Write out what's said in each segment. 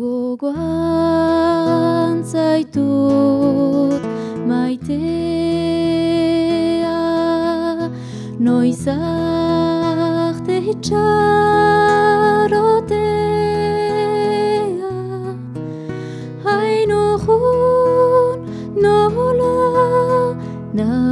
gogoan zaitut maitea noiz arte itxarotea hain urrun nola nauzu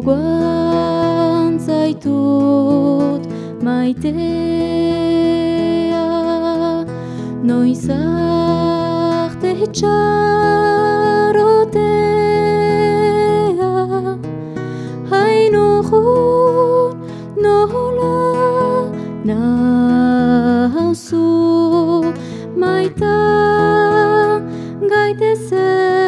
gogoan zaitut maitea. Noiz arte itxarotea hain urrun nola nauzu maita gaitezen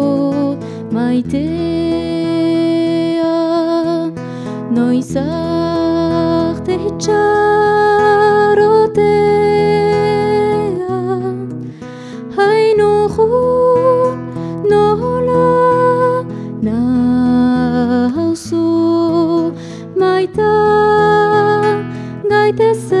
maitea noiz arte itxarotea. Hain urrun nola nauzu maita gaitezen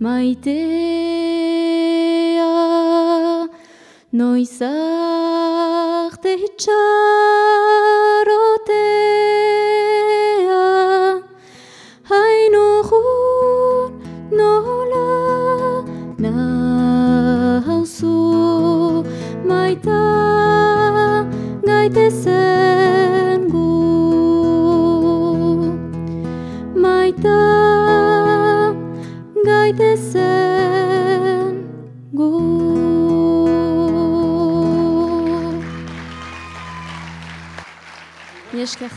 maitea noiz arte itxarotea hain nola nauzu Нешкях.